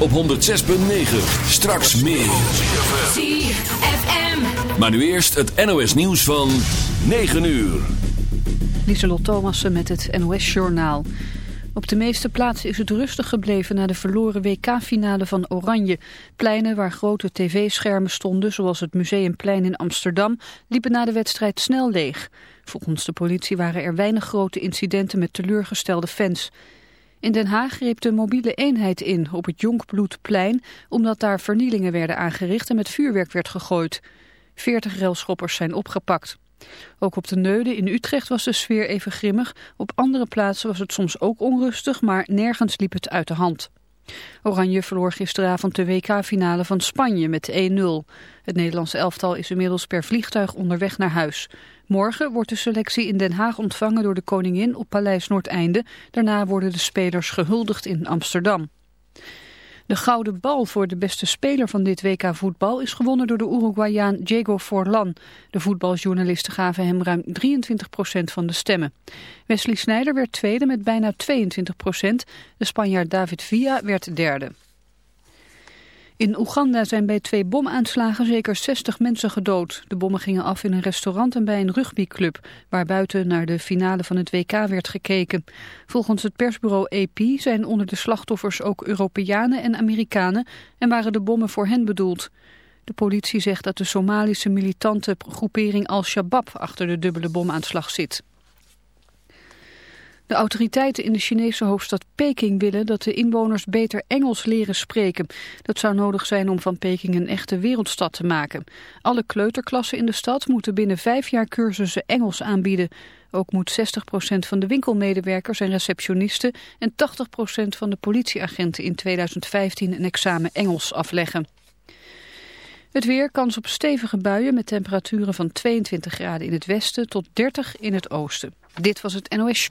op 106.9. Straks meer. ZFM. Maar nu eerst het NOS nieuws van 9 uur. Lieselot Thomassen met het NOS-journaal. Op de meeste plaatsen is het rustig gebleven na de verloren WK-finale van Oranje. Pleinen waar grote tv-schermen stonden, zoals het Museumplein in Amsterdam, liepen na de wedstrijd snel leeg. Volgens de politie waren er weinig grote incidenten met teleurgestelde fans. In Den Haag greep de mobiele eenheid in op het Jonkbloedplein... omdat daar vernielingen werden aangericht en met vuurwerk werd gegooid. Veertig railschoppers zijn opgepakt. Ook op de Neude in Utrecht was de sfeer even grimmig. Op andere plaatsen was het soms ook onrustig, maar nergens liep het uit de hand. Oranje verloor gisteravond de WK-finale van Spanje met 1-0. Het Nederlandse elftal is inmiddels per vliegtuig onderweg naar huis. Morgen wordt de selectie in Den Haag ontvangen door de koningin op Paleis Noordeinde. Daarna worden de spelers gehuldigd in Amsterdam. De gouden bal voor de beste speler van dit WK voetbal is gewonnen door de Uruguayaan Diego Forlan. De voetbaljournalisten gaven hem ruim 23% van de stemmen. Wesley Sneijder werd tweede met bijna 22%. De Spanjaard David Villa werd derde. In Oeganda zijn bij twee bomaanslagen zeker 60 mensen gedood. De bommen gingen af in een restaurant en bij een rugbyclub... waar buiten naar de finale van het WK werd gekeken. Volgens het persbureau AP zijn onder de slachtoffers ook Europeanen en Amerikanen... en waren de bommen voor hen bedoeld. De politie zegt dat de Somalische militante groepering Al-Shabaab... achter de dubbele bomaanslag zit. De autoriteiten in de Chinese hoofdstad Peking willen dat de inwoners beter Engels leren spreken. Dat zou nodig zijn om van Peking een echte wereldstad te maken. Alle kleuterklassen in de stad moeten binnen vijf jaar cursussen Engels aanbieden. Ook moet 60% van de winkelmedewerkers en receptionisten en 80% van de politieagenten in 2015 een examen Engels afleggen. Het weer, kans op stevige buien met temperaturen van 22 graden in het westen tot 30 in het oosten. Dit was het NOS.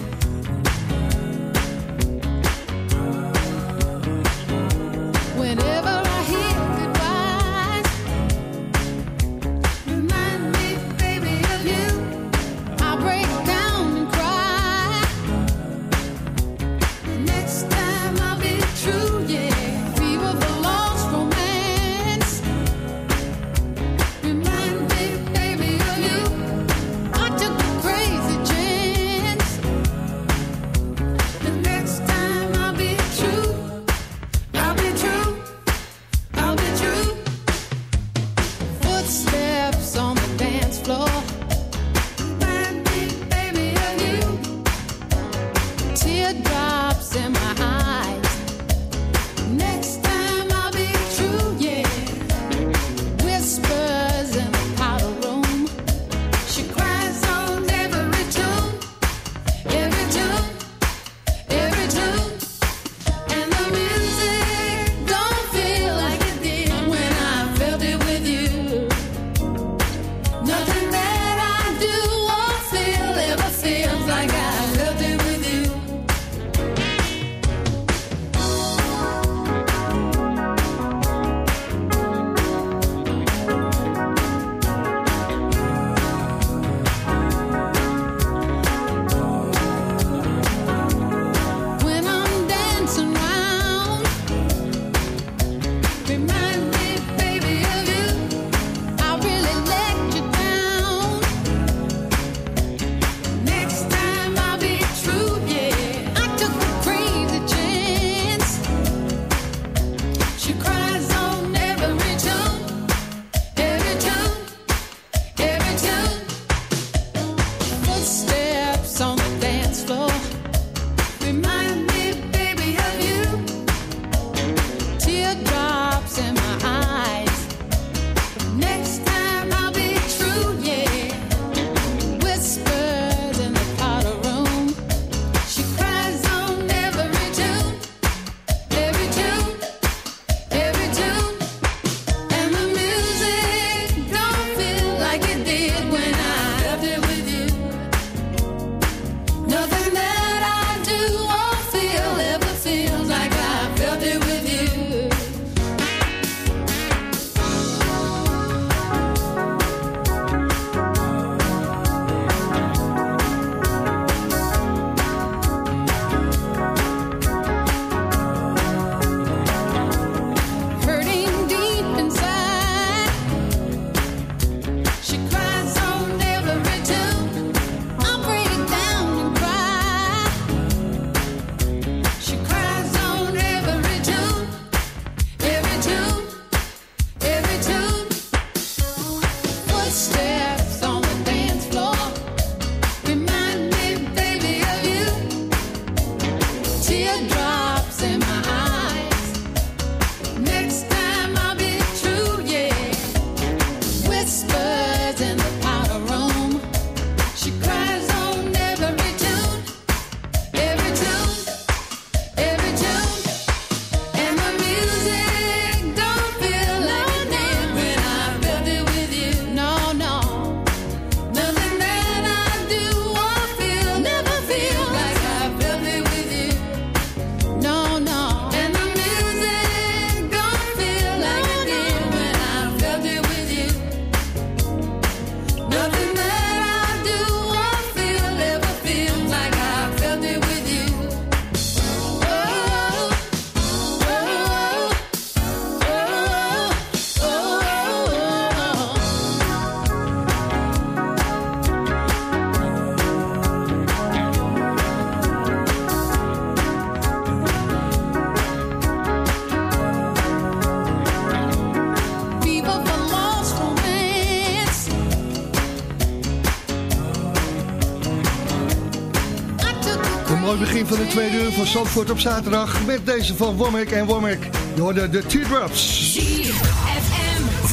Van de tweede uur van Zandvoort op zaterdag. Met deze van Wormek en Wormek. Je hoorde de Teardrops.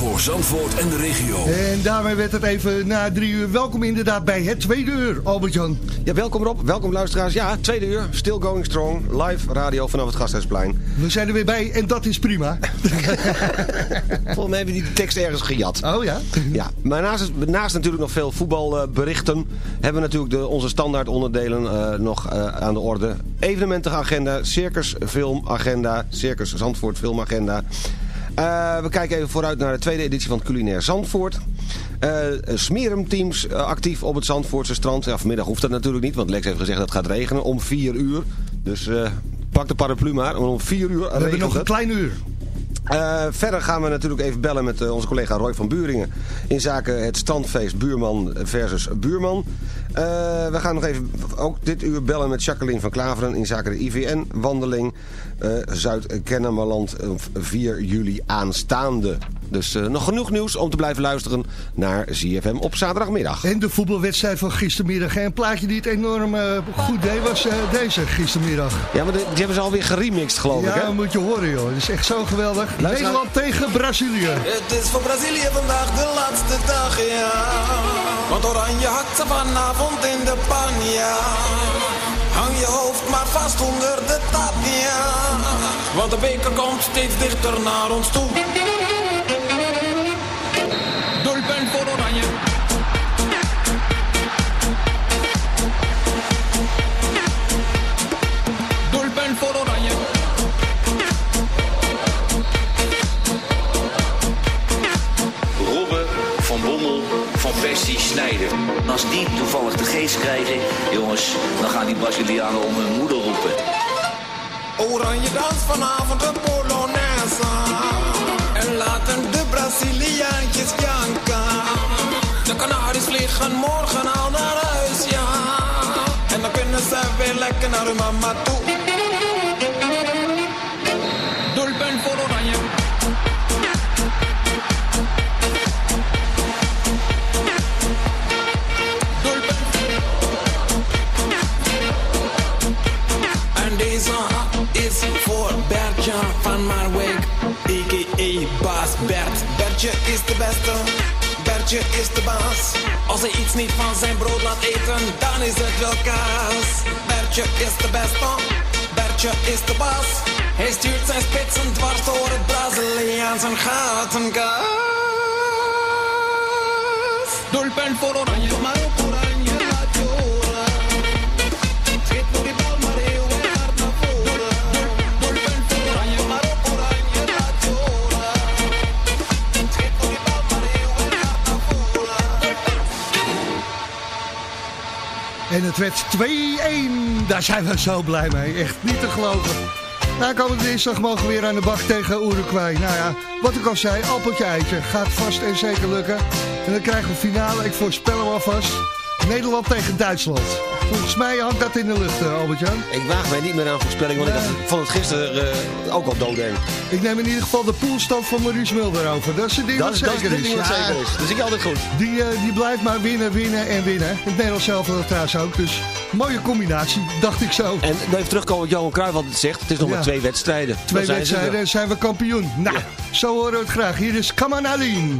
Voor Zandvoort en de regio. En daarmee werd het even na drie uur. Welkom inderdaad bij het tweede uur, Albert-Jan. Ja, welkom Rob, welkom luisteraars. Ja, tweede uur, still going strong, live radio vanaf het Gasthuisplein. We zijn er weer bij en dat is prima. Volgens mij hebben we die tekst ergens gejat. Oh ja? Ja, maar naast, naast natuurlijk nog veel voetbalberichten... hebben we natuurlijk de, onze standaard onderdelen eh, nog eh, aan de orde. Evenementenagenda, circus filmagenda, circus Zandvoort filmagenda... Eh, we kijken even vooruit naar de tweede editie van Culinair Zandvoort. Eh Smerumteams eh, actief op het Zandvoortse strand. Ja, vanmiddag hoeft dat natuurlijk niet, want Lex heeft gezegd dat het gaat regenen om 4 uur. Dus pak de paraplu maar, om 4 uur We hebben nog een klein uur. uh, verder gaan we natuurlijk even bellen met uh, onze collega Roy van Buringen... in zaken het strandfeest Buurman versus Buurman. Uh, we gaan nog even ook dit uur bellen met Jacqueline van Klaveren... in zaken de IVN-wandeling Zuid-Kennemerland 4 juli aanstaande. Dus nog genoeg nieuws om te blijven luisteren naar ZFM op zaterdagmiddag. En de voetbalwedstrijd van gistermiddag. En een plaatje die het enorm goed deed was deze gistermiddag. Ja, maar de, die hebben ze alweer geremixed geloof ja, ik? Ja, moet je horen joh. Het is echt zo geweldig. Luister Nederland tegen Brazilië. Het is voor Brazilië vandaag de laatste dag, ja. Want Oranje hakt ze vanavond in de pan, ja. Hang je hoofd maar vast onder de tap, ja. Want de beker komt steeds dichter naar ons toe. Als die toevallig de geest krijgen, jongens, dan gaan die Brazilianen om hun moeder roepen. Oranje dans vanavond de Polonaise. En laten de Braziliaantjes janken. De Canaries vliegen morgen al naar huis, ja. En dan kunnen ze weer lekker naar hun mama toe. Is de beste, Bertje is de baas. Als hij iets niet van zijn brood laat eten, dan is het wel kaas. Bertje is de beste, Bertje is de baas. Hij stuurt zijn spitsen dwars door het Braziliaans en gaat een kaas. Doelpunt voor Oranje, En het werd 2-1. Daar zijn we zo blij mee. Echt niet te geloven. Na komende dinsdag mogen we weer aan de bak tegen Uruguay. Nou ja, wat ik al zei, appeltje eitje. Gaat vast en zeker lukken. En dan krijgen we finale, ik voorspel hem alvast. Nederland tegen Duitsland. Volgens mij hangt dat in de lucht, eh, Albert-Jan. Ik waag mij niet meer aan voorspelling, want ik vond het gisteren eh, ook al doodeng. Ik neem in ieder geval de poolstand van Maurice Mulder over. Dat is het ding Dat wat is dat is zeker het is. ding wat Ja, zeker is. Dat zie ik altijd goed. Die, eh, die blijft maar winnen, winnen en winnen. Het Nederlands zelf trouwens ook. Dus mooie combinatie, dacht ik zo. En even terugkomen wat Johan Cruijff altijd zegt. Het is nog Ja. maar twee wedstrijden. Twee zijn wedstrijden zijn we kampioen. Nou, zo horen we het graag. Hier is Kaman Aline.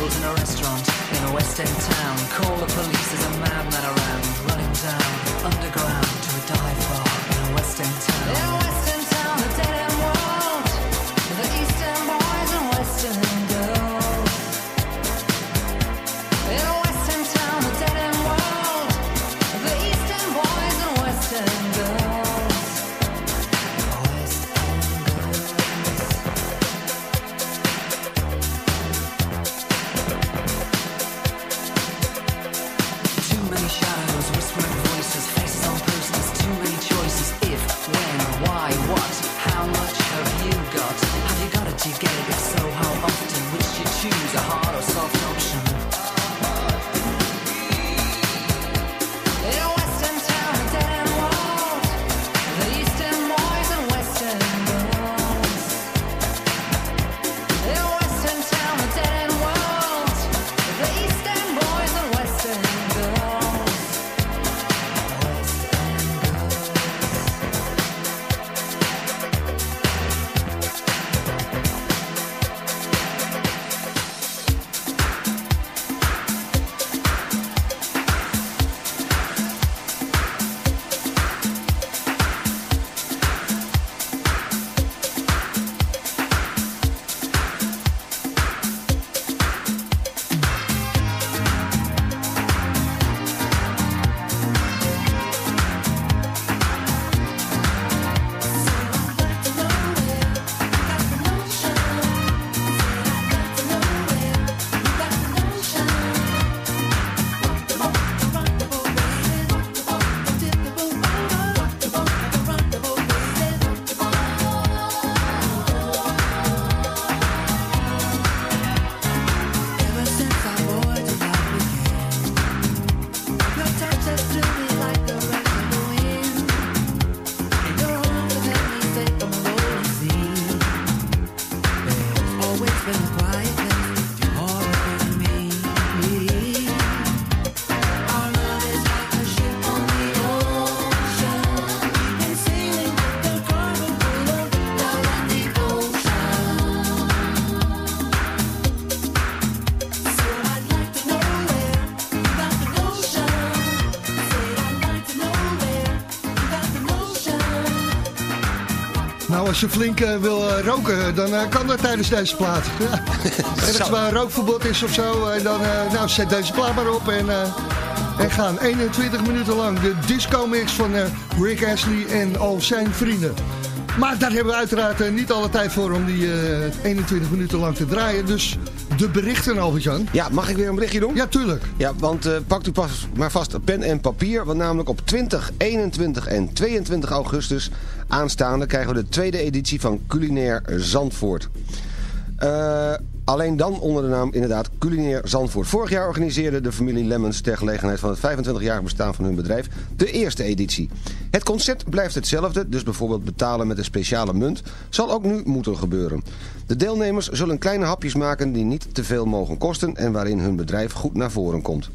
Tables in a restaurant in a West End town. Call the police, there's a madman around, running down underground to a dive bar in a West End town. Als je flink eh, wil eh, roken, dan eh, kan dat tijdens deze plaat. Ja. Ergens waar een rookverbod is of zo, en dan nou, zet deze plaat maar op en, eh, en gaan 21 minuten lang de disco mix van eh, Rick Astley en al zijn vrienden. Maar daar hebben we uiteraard niet alle tijd voor om die eh, 21 minuten lang te draaien. Dus de berichten, Albert-Jan. Ja, mag ik weer een berichtje doen? Ja, tuurlijk. Ja, want eh, pakt u pas maar vast pen en papier. Want namelijk op 20, 21 en 22 augustus aanstaande krijgen we de tweede editie van Culinair Zandvoort. Eh, alleen dan onder de naam inderdaad Culinair Zandvoort. Vorig jaar organiseerde de familie Lemmens ter gelegenheid van het 25-jarig bestaan van hun bedrijf de eerste editie. Het concept blijft hetzelfde, dus bijvoorbeeld betalen met een speciale munt zal ook nu moeten gebeuren. De deelnemers zullen kleine hapjes maken die niet te veel mogen kosten en waarin hun bedrijf goed naar voren komt.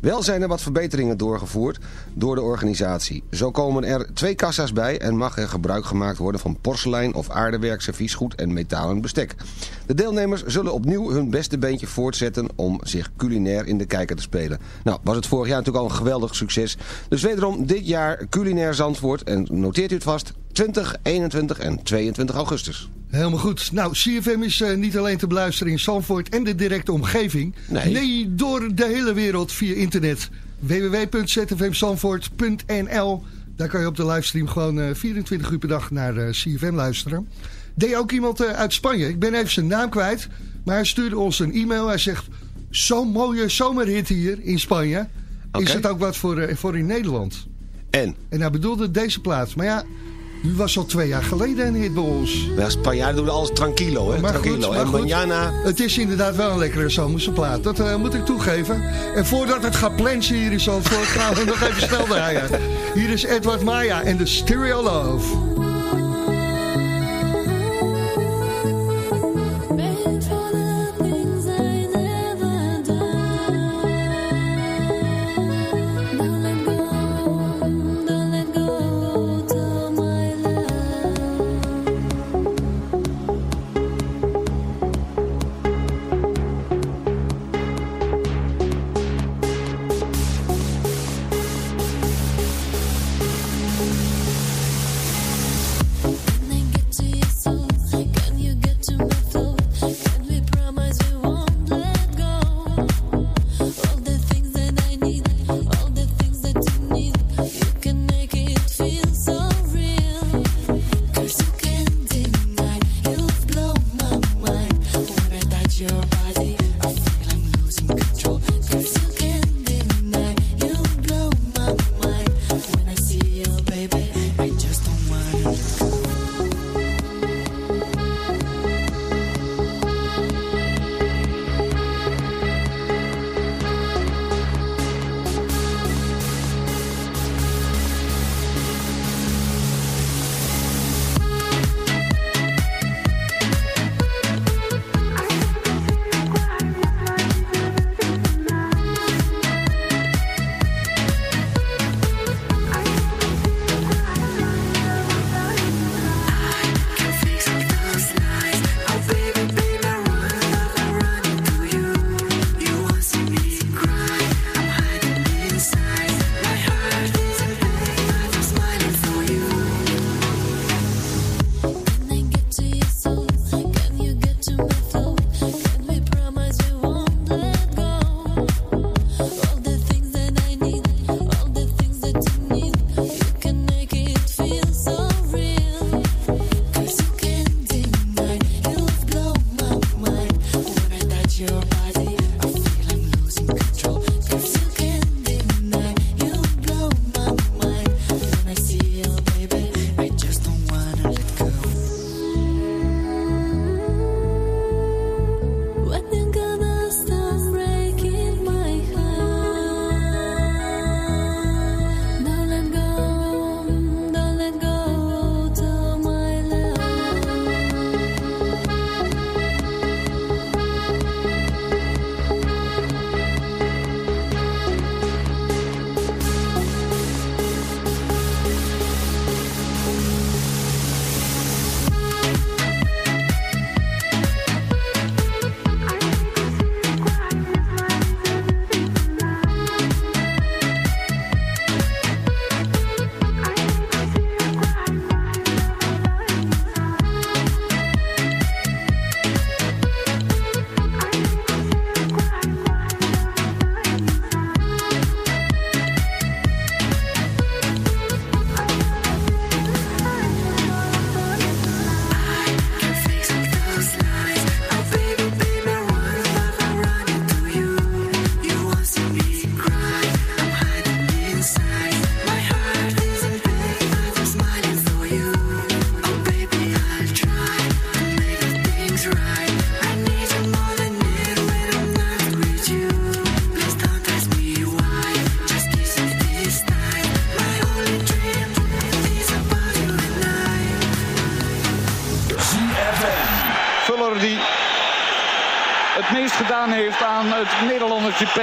Wel zijn er wat verbeteringen doorgevoerd door de organisatie. Zo komen er twee kassa's bij en mag er gebruik gemaakt worden van porselein of aardewerk, serviesgoed en metalen bestek. De deelnemers zullen opnieuw hun beste beentje voortzetten om zich culinair in de kijker te spelen. Nou, was het vorig jaar natuurlijk al een geweldig succes. Dus wederom dit jaar culinair Zandvoort en noteert u het vast 20, 21 en 22 augustus. Helemaal goed. Nou, CFM is eh, niet alleen te beluisteren in Zandvoort en de directe omgeving. Nee. door de hele wereld via internet. www.zfmzandvoort.nl Daar kan je op de livestream gewoon eh, 24 uur per dag naar eh, CFM luisteren. Deed ook iemand eh, uit Spanje. Ik ben even zijn naam kwijt. Maar hij stuurde ons een e-mail. Hij zegt, zo'n mooie zomerhit hier in Spanje. Is het ook wat voor, eh, voor in Nederland? En? En hij bedoelde deze plaats. Maar ja, u was al twee jaar geleden een hit bij ons. Als Spanjaarden doen alles tranquilo, hè? Maar tranquilo. goed, maar en manjana... Het is inderdaad wel een lekkere zomerse plaat. Dat eh, moet ik toegeven. En voordat het gaat plensen hier in Zandvoort... gaan we nog even snel draaien. Hier is Edward Maya en de Stereo Love.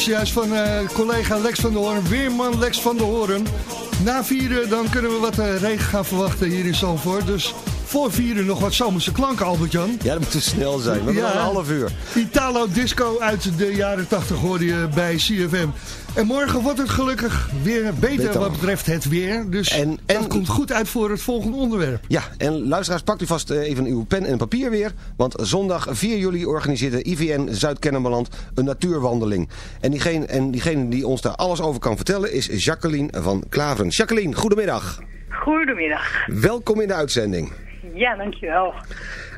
zojuist van eh, collega Lex van der Hoorn. Weerman Lex van der Hoorn. Na vieren dan kunnen we wat eh, regen gaan verwachten hier in Zandvoort. Dus voor vieren nog wat zomerse klanken, Albert-Jan. Ja, dat moet te snel zijn. We hebben nog een half uur. Italo Disco uit de jaren 80 hoorde je bij CFM. En morgen wordt het gelukkig weer beter, Beter. wat betreft het weer. Dus En- dat komt goed uit voor het volgende onderwerp. Ja, en luisteraars, pakt u vast eh, even uw pen en papier weer. Want zondag 4 juli organiseert de IVN Zuid-Kennemerland een natuurwandeling. En diegene, en diegene die ons daar alles over kan vertellen is Jacqueline van Klaveren. Jacqueline, goedemiddag. Goedemiddag. Welkom in de uitzending. Ja, dankjewel.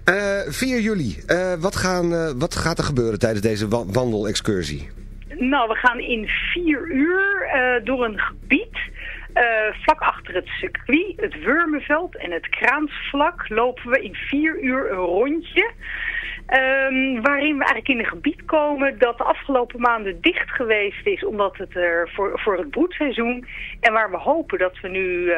Eh 4 juli, eh, wat, gaan, eh, wat gaat er gebeuren tijdens deze wa- wandelexcursie? Nou, we gaan in vier uur eh, door een gebied eh, vlak achter het circuit, het Wurmenveld en het Kraansvlak lopen we in vier uur een rondje. Ehm, waarin we eigenlijk in een gebied komen dat de afgelopen maanden dicht geweest is omdat het er voor, voor het broedseizoen. En waar we hopen dat we nu eh,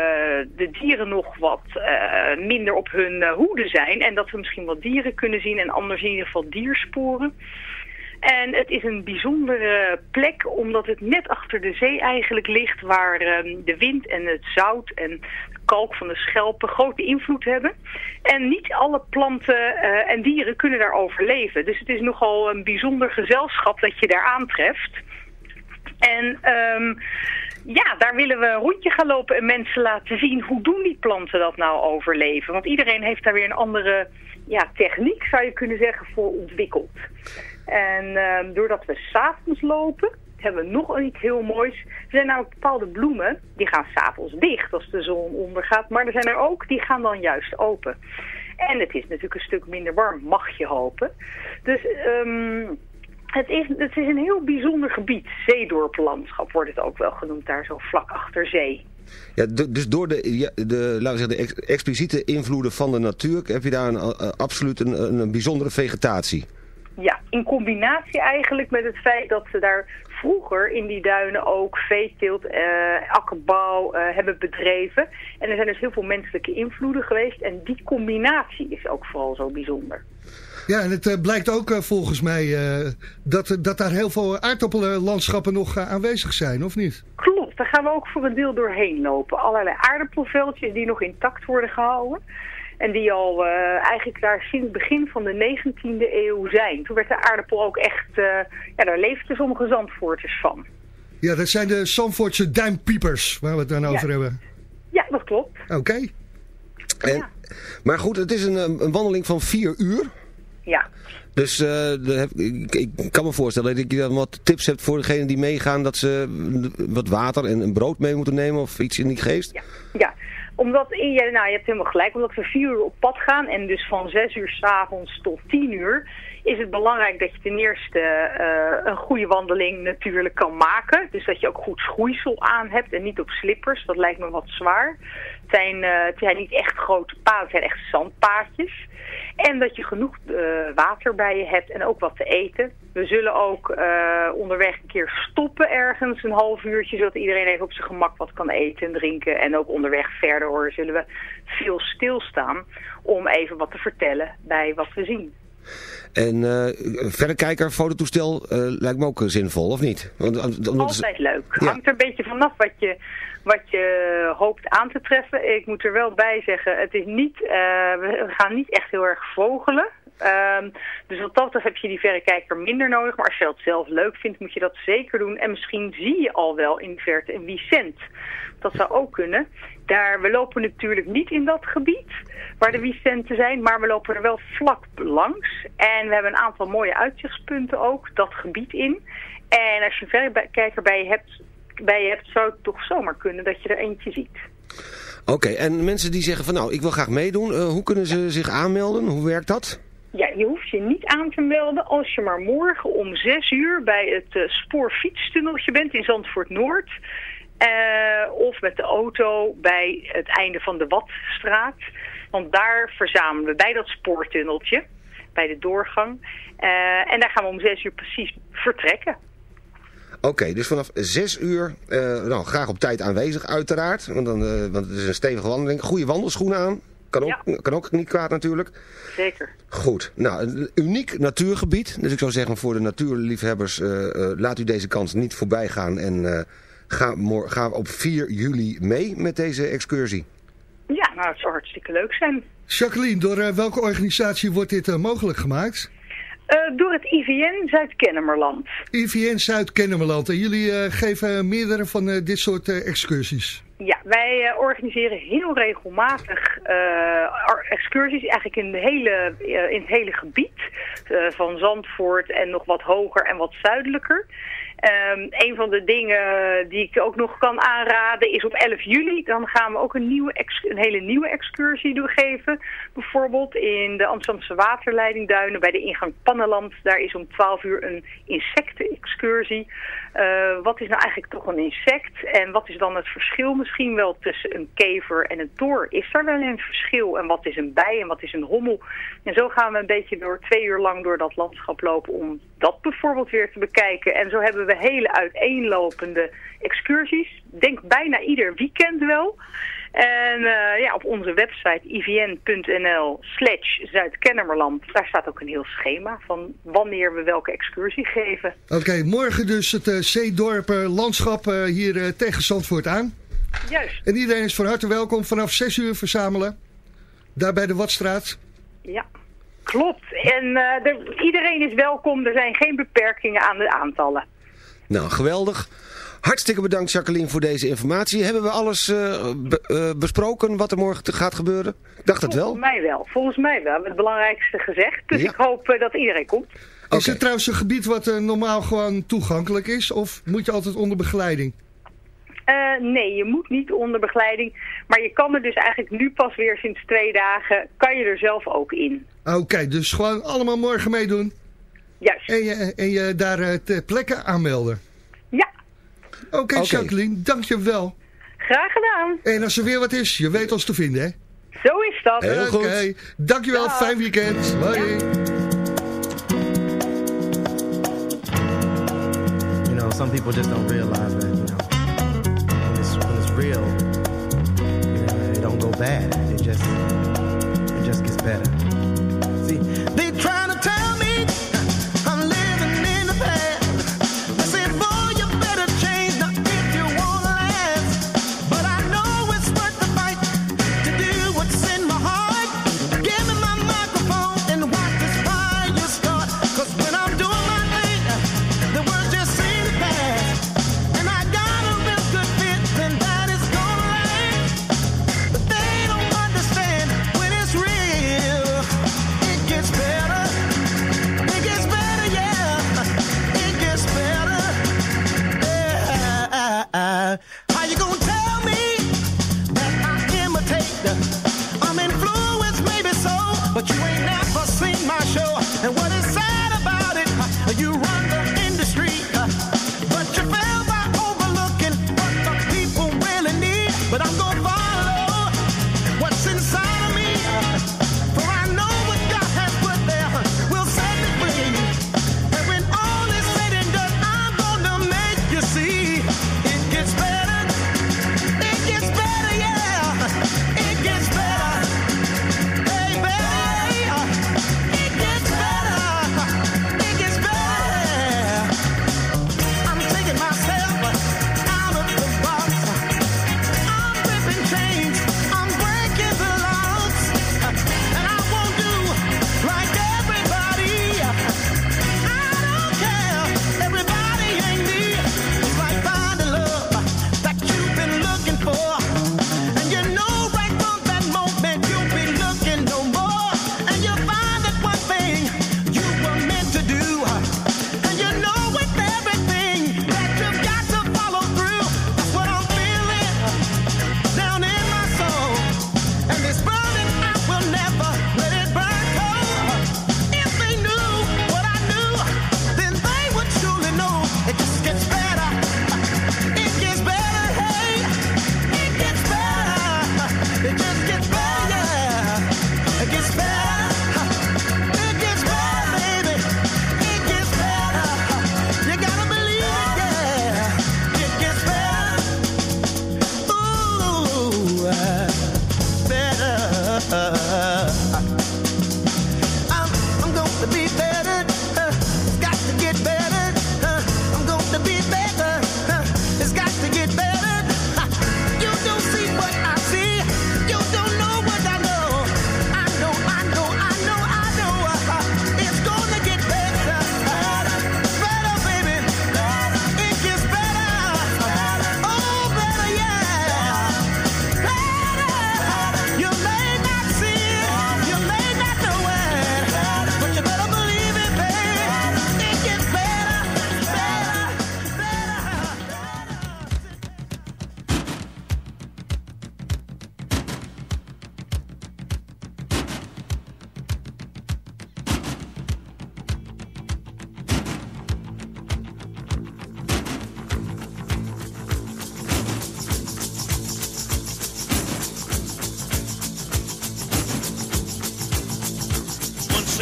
de dieren nog wat eh, minder op hun eh, hoede zijn. En dat we misschien wat dieren kunnen zien en anders in ieder geval diersporen. En het is een bijzondere plek omdat het net achter de zee eigenlijk ligt waar ehm, de wind en het zout en de kalk van de schelpen grote invloed hebben. En niet alle planten eh, en dieren kunnen daar overleven. Dus het is nogal een bijzonder gezelschap dat je daar aantreft. En ehm, ja, daar willen we een rondje gaan lopen en mensen laten zien hoe doen die planten dat nou overleven. Want iedereen heeft daar weer een andere ja, techniek, zou je kunnen zeggen, voor ontwikkeld. En ehm, doordat we s'avonds lopen, hebben we nog iets heel moois. Er zijn namelijk bepaalde bloemen, die gaan s'avonds dicht als de zon ondergaat. Maar er zijn er ook, die gaan dan juist open. En het is natuurlijk een stuk minder warm, mag je hopen. Dus ehm, het, is, het is een heel bijzonder gebied. Zeedorplandschap wordt het ook wel genoemd, daar zo vlak achter zee. Ja, dus door de, de, laten we zeggen, de ex- expliciete invloeden van de natuur heb je daar een, eh, absoluut een bijzondere vegetatie. Ja, in combinatie eigenlijk met het feit dat ze daar vroeger in die duinen ook veeteelt, eh, akkerbouw eh, hebben bedreven. En er zijn dus heel veel menselijke invloeden geweest. En die combinatie is ook vooral zo bijzonder. Ja, en het eh, blijkt ook eh, volgens mij eh, dat, dat daar heel veel aardappelenlandschappen nog aanwezig zijn, of niet? Klopt, daar gaan we ook voor een deel doorheen lopen. Allerlei aardappelveldjes die nog intact worden gehouden. En die al eh, eigenlijk daar sinds het begin van de 19e eeuw zijn. Toen werd de aardappel ook echt, eh, ja daar leefden sommige zandvoorters van. Ja, dat zijn de Zandvoortse duimpiepers waar we het dan over hebben. Ja, dat klopt. Oké. En, Maar goed, het is een, eh, een wandeling van 4 uur. Ja. Dus eh, de ik, ik kan me voorstellen dat je dan wat tips hebt voor degenen die meegaan. Dat ze wat water en een brood mee moeten nemen of iets in die geest. Ja, omdat, ja, nou, je hebt helemaal gelijk, omdat we vier uur op pad gaan en dus van zes uur s'avonds tot tien uur, is het belangrijk dat je ten eerste eh, een goede wandeling natuurlijk kan maken. Dus dat je ook goed schoeisel aan hebt en niet op slippers, dat lijkt me wat zwaar. Zijn, eh, het zijn niet echt grote paden, het zijn echt zandpaadjes. En dat je genoeg eh, water bij je hebt en ook wat te eten. We zullen ook eh, onderweg een keer stoppen ergens, een half uurtje, zodat iedereen even op zijn gemak wat kan eten en drinken. En ook onderweg verder hoor, zullen we veel stilstaan om even wat te vertellen bij wat we zien. En eh verrekijker, fototoestel eh, lijkt me ook eh, zinvol, of niet? Want, omdat- Altijd leuk. Ja. Hangt er een beetje vanaf wat je, wat je hoopt aan te treffen. Ik moet er wel bij zeggen, het is niet, we gaan niet echt heel erg vogelen. Ehm, dus wat dat betreft heb je die verrekijker minder nodig. Maar als je dat zelf leuk vindt, moet je dat zeker doen. En misschien zie je al wel in de verte een Vicent. Dat zou ook kunnen. Daar, we lopen natuurlijk niet in dat gebied waar de Vicenten zijn, maar we lopen er wel vlak langs. En we hebben een aantal mooie uitzichtspunten ook, dat gebied in. En als je een verrekijker bij je hebt, bij je hebt zou het toch zomaar kunnen dat je er eentje ziet. Oké, en mensen die zeggen van nou, ik wil graag meedoen. eh, hoe kunnen ze zich aanmelden? Hoe werkt dat? Ja, je hoeft je niet aan te melden als je maar morgen om 6 uur bij het eh, spoorfietstunneltje bent in Zandvoort Noord. Eh, of met de auto bij het einde van de Watstraat. Want daar verzamelen we bij dat spoortunneltje, bij de doorgang. Eh, en daar gaan we om 6 uur precies vertrekken. Oké, dus vanaf 6 uur, eh, nou, graag op tijd aanwezig uiteraard. Want, dan, want het is een stevige wandeling. Goede wandelschoenen aan. Kan ook, kan ook niet kwaad natuurlijk. Zeker. Goed, nou, een uniek natuurgebied. Dus ik zou zeggen voor de natuurliefhebbers, laat u deze kans niet voorbij gaan. En ga, ga op 4 juli mee met deze excursie. Ja, nou, het zou hartstikke leuk zijn. Jacqueline, door eh, welke organisatie wordt dit eh, mogelijk gemaakt? Eh, door het IVN Zuid-Kennemerland. IVN Zuid-Kennemerland. En jullie eh, geven meerdere van dit soort eh, excursies. Ja, wij organiseren heel regelmatig eh, excursies, eigenlijk in, de hele, eh, in het hele gebied. eh, van Zandvoort en nog wat hoger en wat zuidelijker. Ehm, een van de dingen die ik ook nog kan aanraden is op 11 juli. Dan gaan we ook een, nieuwe een hele nieuwe excursie doorgeven. Bijvoorbeeld in de Amsterdamse waterleidingduinen bij de ingang Pannenland. Daar is om 12 uur een insectenexcursie. Eh, wat is nou eigenlijk toch een insect? En wat is dan het verschil misschien wel tussen een kever en een toor? Is er wel een verschil? En wat is een bij en wat is een hommel? En zo gaan we een beetje door twee uur lang door dat landschap lopen om dat bijvoorbeeld weer te bekijken. En zo hebben we hele uiteenlopende excursies. Denk bijna ieder weekend wel. En eh, ja, op onze website ivn.nl slash Zuid-Kennemerland, daar staat ook een heel schema van wanneer we welke excursie geven. Oké, morgen dus het eh, Zeedorp landschap eh, hier tegen Zandvoort aan. Juist, En iedereen is van harte welkom vanaf 6 uur verzamelen. Daar bij de Watstraat. ja. Klopt. En er- iedereen is welkom. Er zijn geen beperkingen aan de aantallen. Nou, geweldig. Hartstikke bedankt Jacqueline voor deze informatie. Hebben we alles eh, be- eh, besproken wat er morgen gaat gebeuren? Ik dacht het wel. Volgens mij wel. Volgens mij wel. Het belangrijkste gezegd. Dus Ja. ik hoop eh, dat iedereen komt. Is het trouwens een gebied wat normaal gewoon toegankelijk is? Of moet je altijd onder begeleiding? Eh, nee, je moet niet onder begeleiding. Maar je kan er dus eigenlijk nu pas weer sinds twee dagen, kan je er zelf ook in. Oké, dus gewoon allemaal morgen meedoen. Juist. En je, en je daar eh, ter plekke aanmelden. Ja. Oké, Oké. Jacqueline, dankjewel. Graag gedaan. En als er weer wat is, je weet ons te vinden, hè? Zo is dat. Heel goed. Oké, dankjewel. Dag. Fijn weekend. Hoi. You know, some people just don't realize that, you know, when it's, when it's real, you know, it don't go bad. It just, it just gets better. See,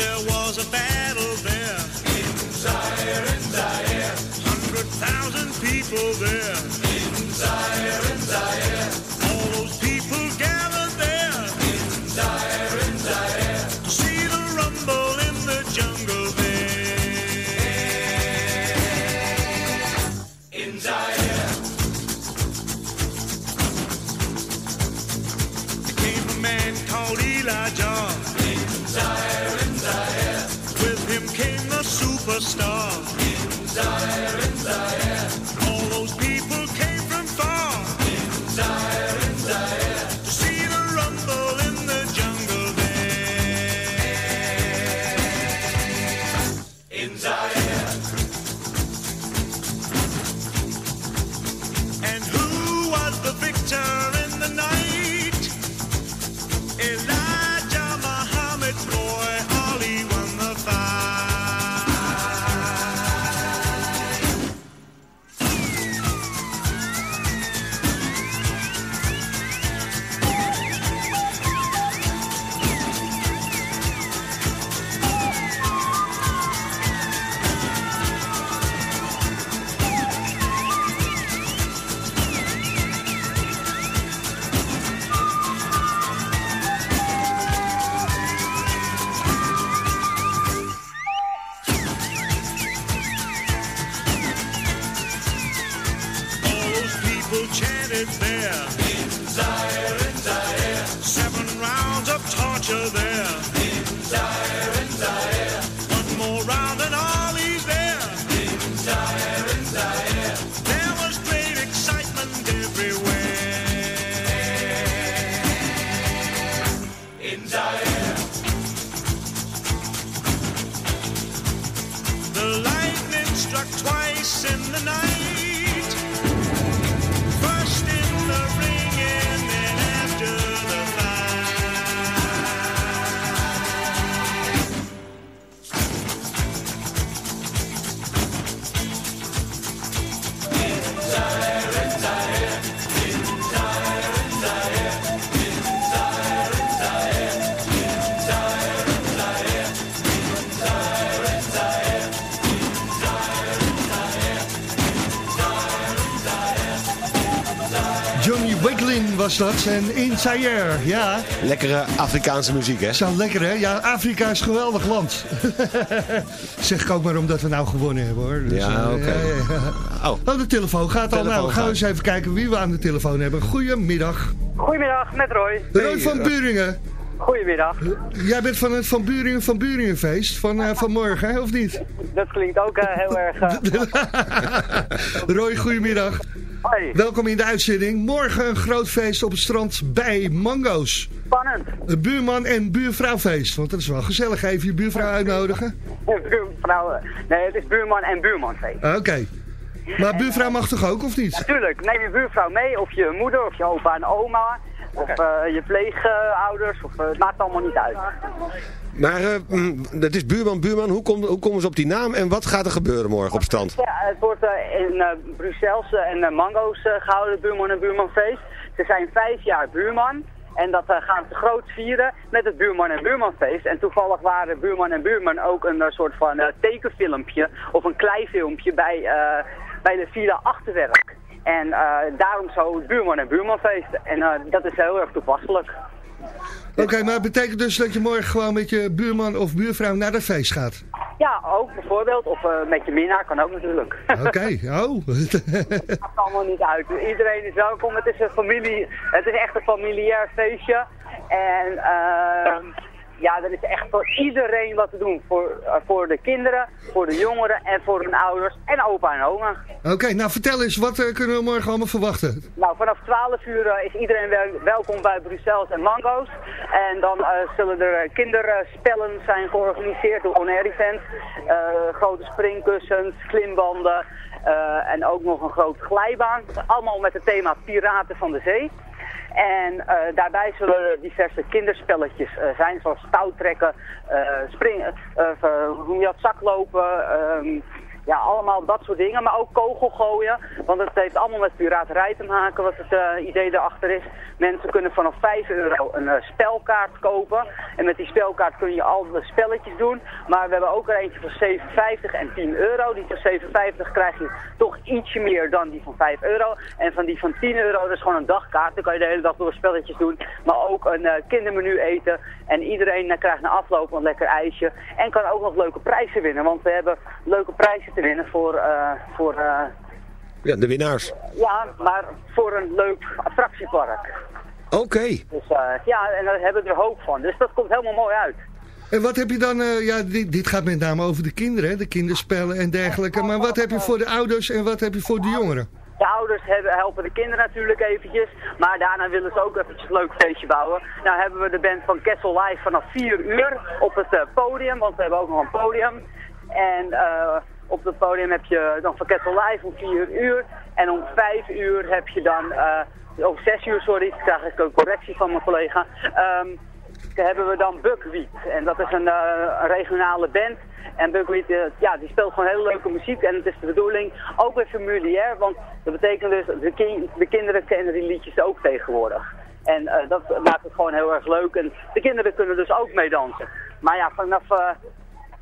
there was a battle there. In Zaire, in Zaire. Hundred thousand people there. In Zaire, In dat en In Zaire, ja. Lekkere Afrikaanse muziek, hè? Zo lekker hè? Ja, Afrika is een geweldig land. zeg ik ook maar omdat we nou gewonnen hebben hoor. Dus, Ja, eh, oké. ja. Oh. de telefoon gaat al. Telefoon Nou, gaan we eens even kijken wie we aan de telefoon hebben. Goedemiddag. Goedemiddag, met Roy. Roy van Buringen. Goedemiddag. Jij bent van het Van Buringen van Buringenfeest van eh, vanmorgen, hè, of niet? Dat klinkt ook eh, heel erg... eh, Roy, goedemiddag. Hoi. Welkom in de uitzending. Morgen een groot feest op het strand bij Mango's. Spannend. Een buurman- en buurvrouwfeest. Want dat is wel gezellig. Even je buurvrouw uitnodigen. Buurvrouw, nee, het is buurman en buurmanfeest. Ah, Oké. Maar buurvrouw mag toch ook, of niet? Natuurlijk, neem je buurvrouw mee, of je moeder, of je opa en oma, of eh, je pleegouders, of eh, het maakt allemaal niet uit. Maar eh, mm, dat is buurman, buurman. Hoe, hoe komen ze op die naam en wat gaat er gebeuren morgen op strand? Ja, het wordt eh, in eh, en Mango's eh, gehouden, buurman en buurmanfeest. Ze zijn vijf jaar buurman. En dat gaan ze groot vieren met het buurman en buurmanfeest. En toevallig waren buurman en buurman ook een soort van tekenfilmpje of een kleifilmpje bij, bij de Villa Achterwerk. En daarom zo het buurman en buurmanfeest. En dat is heel erg toepasselijk. Oké, maar het betekent dus dat je morgen gewoon met je buurman of buurvrouw naar dat feest gaat? Ja, ook bijvoorbeeld. Of eh, met je minnaar kan ook natuurlijk. Oké, oh. maakt allemaal niet uit. Iedereen is welkom. Het is een familie. Het is echt een familiair feestje. En ehm ja, er is echt voor iedereen wat te doen. Voor, eh, voor de kinderen, voor de jongeren en voor hun ouders en opa en oma. Oké, nou vertel eens, wat eh, kunnen we morgen allemaal verwachten? Nou, vanaf 12 uur eh, is iedereen wel- welkom bij Brussels en Mango's. En dan zullen er kinderspellen zijn georganiseerd door On Air Event. Grote springkussens, klimbanden en ook nog een grote glijbaan. Allemaal met het thema Piraten van de Zee. En eh, daarbij zullen er diverse kinderspelletjes eh, zijn, zoals touwtrekken, eh springen, hoe je dat, zaklopen, ehm, ja, allemaal dat soort dingen, maar ook kogel gooien. Want het heeft allemaal met piraterij te maken, wat het eh, idee erachter is. Mensen kunnen vanaf 5 euro een eh, spelkaart kopen. En met die spelkaart kun je al de spelletjes doen. Maar we hebben ook er eentje van 7,50 en 10 euro. Die van 7,50 krijg je toch ietsje meer dan die van 5 euro. En van die van 10 euro, dat is gewoon een dagkaart. Dan kan je de hele dag door spelletjes doen. Maar ook een eh, kindermenu eten. En iedereen eh, krijgt na afloop een lekker ijsje. En kan ook nog leuke prijzen winnen. Want we hebben leuke prijzen te winnen voor... eh, voor eh, Ja, de winnaars. ja, maar voor een leuk attractiepark. Oké. Dus eh, ja, en daar hebben we er hoop van. Dus dat komt helemaal mooi uit. En wat heb je dan, eh, ja, dit, dit gaat met name over de kinderen, hè, de kinderspellen en dergelijke. Maar wat heb je voor de ouders en wat heb je voor de jongeren? De ouders hebben, helpen de kinderen natuurlijk eventjes, maar daarna willen ze ook eventjes een leuk feestje bouwen. Nou hebben we de band van Kessel Live vanaf 4 uur op het eh, podium, want we hebben ook nog een podium. En eh, op het podium heb je dan van Kessel Live om 4 uur. En om 5 uur heb je dan, eh of 6 uur sorry, ik krijg ik een correctie van mijn collega. Ehm, hebben we dan Buckwheat. En dat is een, eh, regionale band. En Buckwheat, eh, ja, die speelt gewoon hele leuke muziek. En het is de bedoeling ook weer familiair. Want dat betekent dus, de, de kinderen kennen die liedjes ook tegenwoordig. En eh, dat maakt het gewoon heel erg leuk. En de kinderen kunnen dus ook meedansen. Maar ja, vanaf,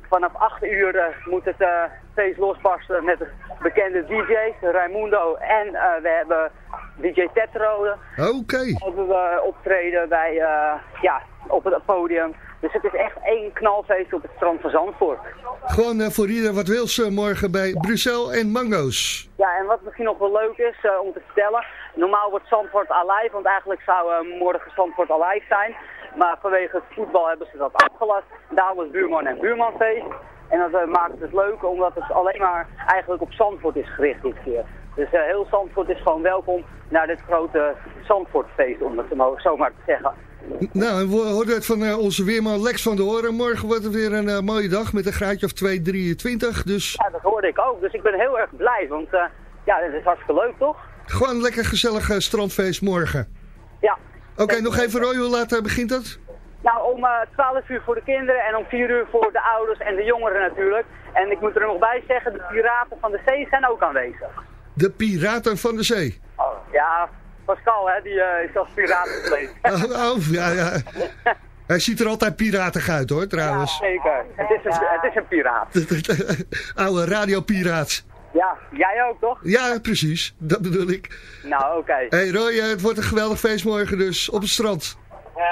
vanaf 8 uur eh, moet het eh, feest losbarsten met de bekende DJ's, Raimundo. En eh, we hebben DJ Tetrode. Oké. Hebben we optreden bij, eh, ja, op het podium. Dus het is echt één knalfeest op het strand van Zandvoort. Gewoon eh, voor ieder wat wils eh, morgen bij Brussel en Mango's. Ja, en wat misschien nog wel leuk is eh, om te vertellen. Normaal wordt Zandvoort alive, want eigenlijk zou eh, morgen Zandvoort alive zijn. Maar vanwege het voetbal hebben ze dat afgelast. Daar was buurman en buurmanfeest. En dat eh, maakt het leuk, omdat het alleen maar eigenlijk op Zandvoort is gericht dit keer. Dus eh, heel Zandvoort is gewoon welkom naar dit grote Zandvoortfeest, om het zo maar- te zeggen. Nou, we hoorden het van eh, onze weerman Lex van de Horen. Morgen wordt het weer een mooie dag met een graadje of 2, 23. Dus Ja, dat hoorde ik ook. Dus ik ben heel erg blij, want ja, dit is hartstikke leuk, toch? gewoon een lekker gezellig strandfeest morgen. Ja. Oké, nog even Roy, hoe laat eh, begint dat? Nou, om eh 12 uur voor de kinderen en om 4 uur voor de ouders en de jongeren natuurlijk. En ik moet er nog bij zeggen, de piraten van de zee zijn ook aanwezig. De Piraten van de Zee. Ja, Pascal, hè, die eh, is als piraat gekleed. Oh, oh, ja, ja. Hij ziet er altijd piratig uit hoor, trouwens. Zeker, het is een, het is een piraat. Oude radiopiraat. Ja, jij ook toch? Ja, precies. Dat bedoel ik. Nou, oké. hey Roy, eh, het wordt een geweldig feest morgen dus op het strand.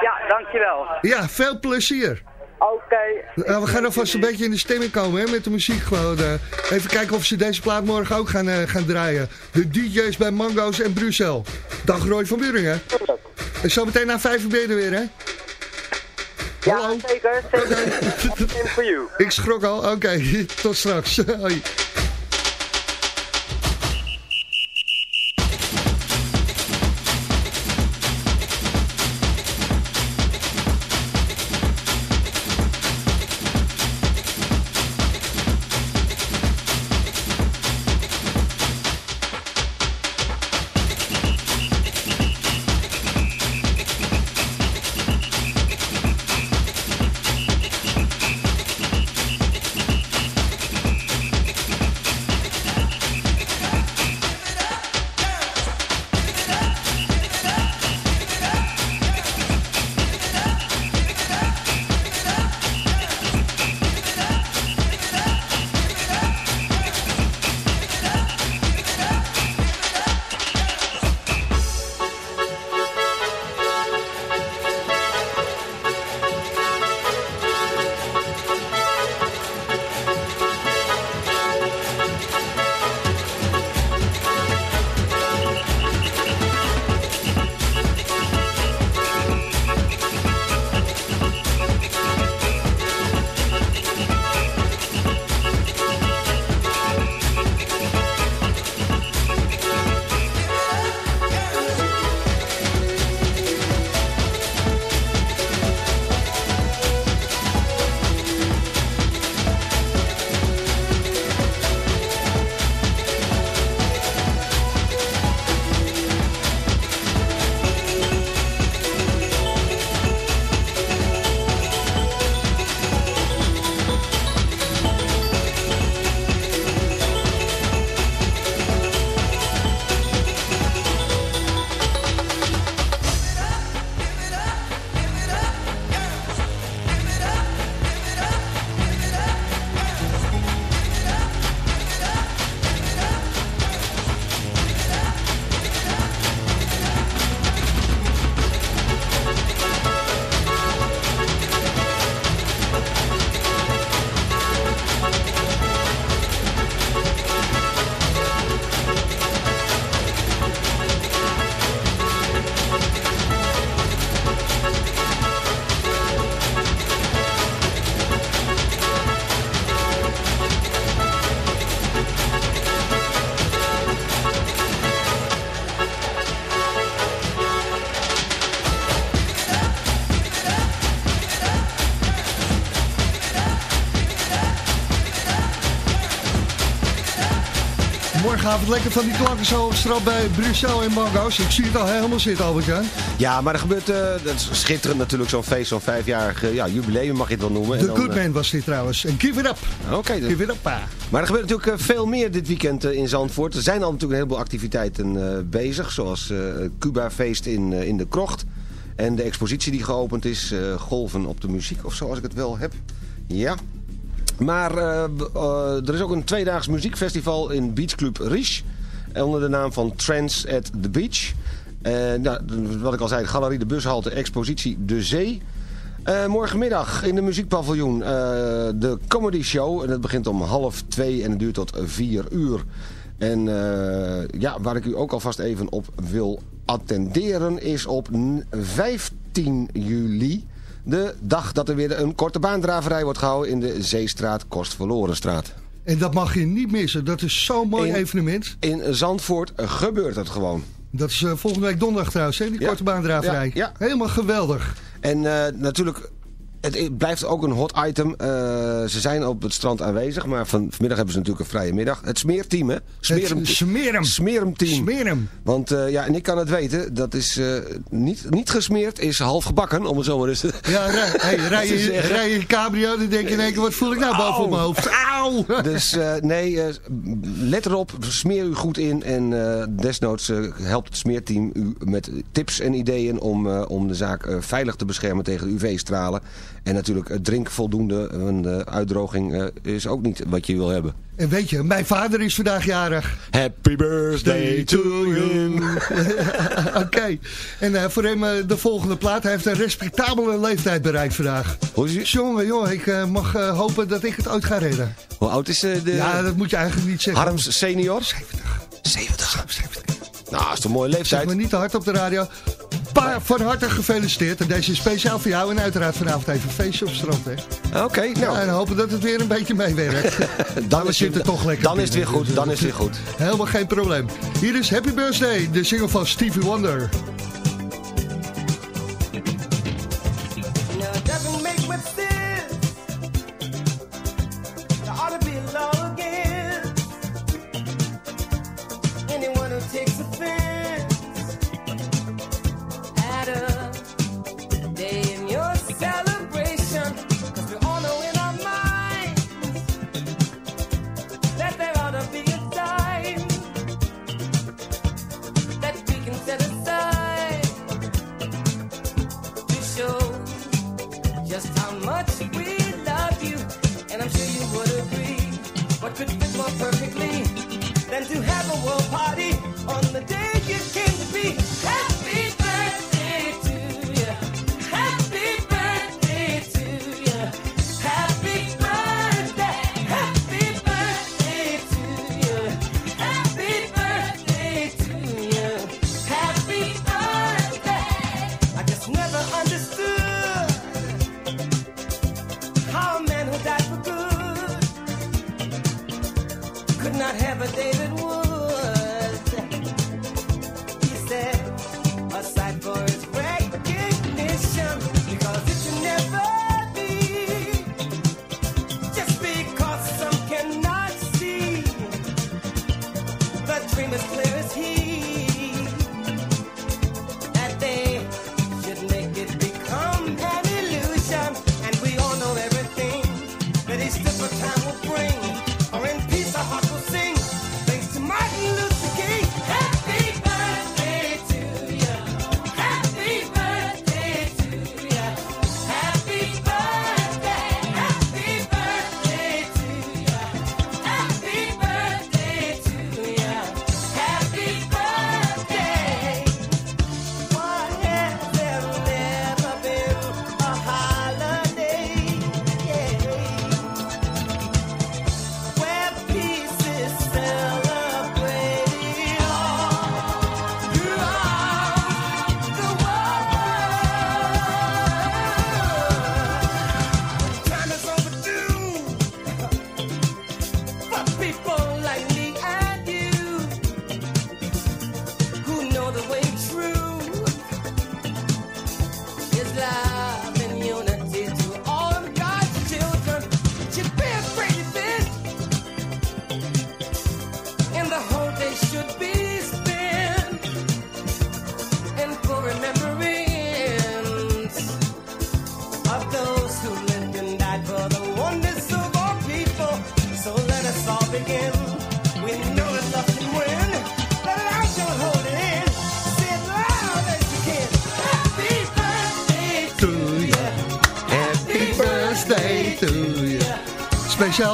Ja, dankjewel. Ja, veel plezier. Oké. Nou, we gaan alvast een beetje in de stemming komen hè, met de muziek. Gewoon, eh, even kijken of ze deze plaat morgen ook gaan, eh, gaan draaien. De DJ's bij Mango's en Brussel. Dag Roy van Buringen. En zo meteen na vijf uur ben je er weer, hè? Ja, zeker. Zeker. You. Ik schrok al. Oké, tot straks. Hoi. Morgenavond lekker van die klanken zo op het strand bij Brussel en Mango's. Ik zie het al helemaal zitten, Albert-Jan. Ja, maar er gebeurt, eh, dat is schitterend natuurlijk, zo'n feest, zo'n vijfjarig ja, jubileum mag je het wel noemen. En The dan, Good eh, Man was dit trouwens. En Give It Up. Oké, dus- Give It Up, pa. Maar er gebeurt natuurlijk eh, veel meer dit weekend in Zandvoort. Er zijn al natuurlijk een heleboel activiteiten bezig. Zoals het Cuba-feest in, in de Krocht. En de expositie die geopend is. Golven op de muziek of zo, als ik het wel heb. Ja. Maar eh, eh, er is ook een tweedaags muziekfestival in Beach Club Riche. Onder de naam van Trends at the Beach. Nou, wat ik al zei, Galerie de Bushalte, expositie De Zee. Eh, morgenmiddag in de muziekpaviljoen de comedy show. En dat begint om half twee en het duurt tot vier uur. En ja, waar ik u ook alvast even op wil attenderen is op n- 15 juli. De dag dat er weer een korte baandraverij wordt gehouden in de Zeestraat Kostverlorenstraat. En dat mag je niet missen. Dat is zo'n mooi In- evenement. In Zandvoort gebeurt het gewoon. Dat is eh, volgende week donderdag trouwens, hè, die Ja. korte baandraverij. Ja, ja. Helemaal geweldig. En eh, natuurlijk, het blijft ook een hot item. Eh, ze zijn op het strand aanwezig, maar van, vanmiddag hebben ze natuurlijk een vrije middag. Het smeerteam, hè? Smeerem, Het smeerem. Smeeremteam. Smeerem. Want eh, ja, en ik kan het weten, dat is eh, niet, niet gesmeerd, is half gebakken, om het zo maar eens te Ja, rij, hey, rij, je, rij je cabrio, dan denk je in één keer, wat voel ik nou boven op mijn hoofd? Auw! Dus nee, let erop, smeer u goed in en desnoods helpt het smeerteam u met tips en ideeën om, om de zaak veilig te beschermen tegen UV-stralen. En natuurlijk eh, drink voldoende, want de uitdroging eh, is ook niet wat je wil hebben. En weet je, mijn vader is vandaag jarig. Happy birthday to him. Oké. En eh, voor hem eh, de volgende plaat. Hij heeft een respectabele leeftijd bereikt vandaag. Hoe is hij? Jongen, jongen, ik eh, mag eh, hopen dat ik het ooit ga redden. Hoe oud is eh, de Ja, dat moet je eigenlijk niet zeggen. Harms senior? 70. 70. Nou, dat is een mooie Zeg leeftijd. maar niet te hard op de radio. Pa, van harte gefeliciteerd. En deze is speciaal voor jou. En uiteraard vanavond even een feestje op strand. Hè. Oké, nou. Ja, en hopen dat het weer een beetje meewerkt. Dan we is, het, toch lekker dan is het weer goed, dan is het weer goed. Helemaal geen probleem. Hier is Happy Birthday, de single van Stevie Wonder.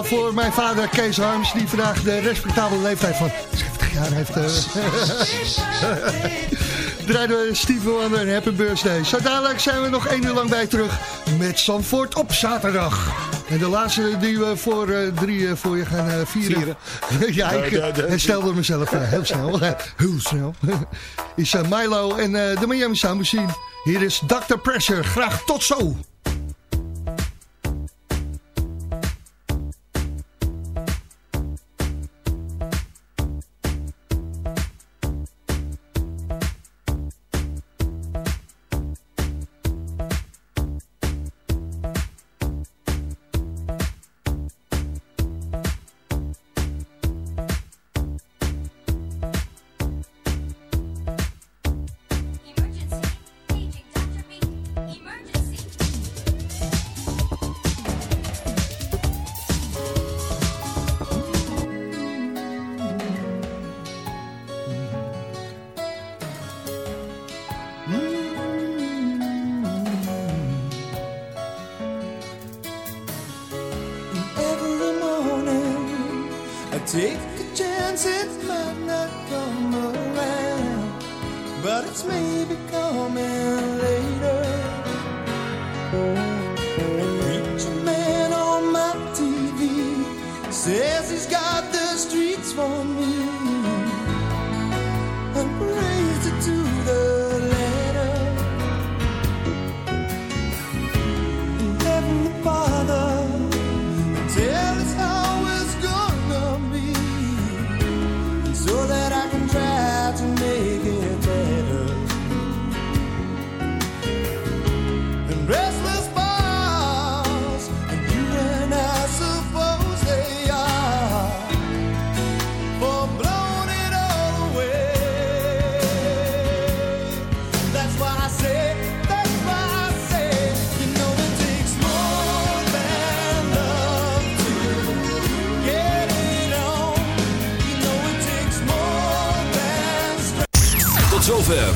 Speciaal voor mijn vader Kees Harms, die vandaag de respectabele leeftijd van 70 jaar heeft. eh draaiden we Steve Wonder en Happy Birthday. Zo dadelijk zijn we nog één uur lang bij terug met Zandvoort op zaterdag. En de laatste die we voor eh, drie eh, voor je gaan eh, vieren. ja, ik De- de- de- herstelde mezelf heel snel. heel snel. is Milo en de Miami Sound Machine. Hier is Dr. Pressure. Graag tot zo.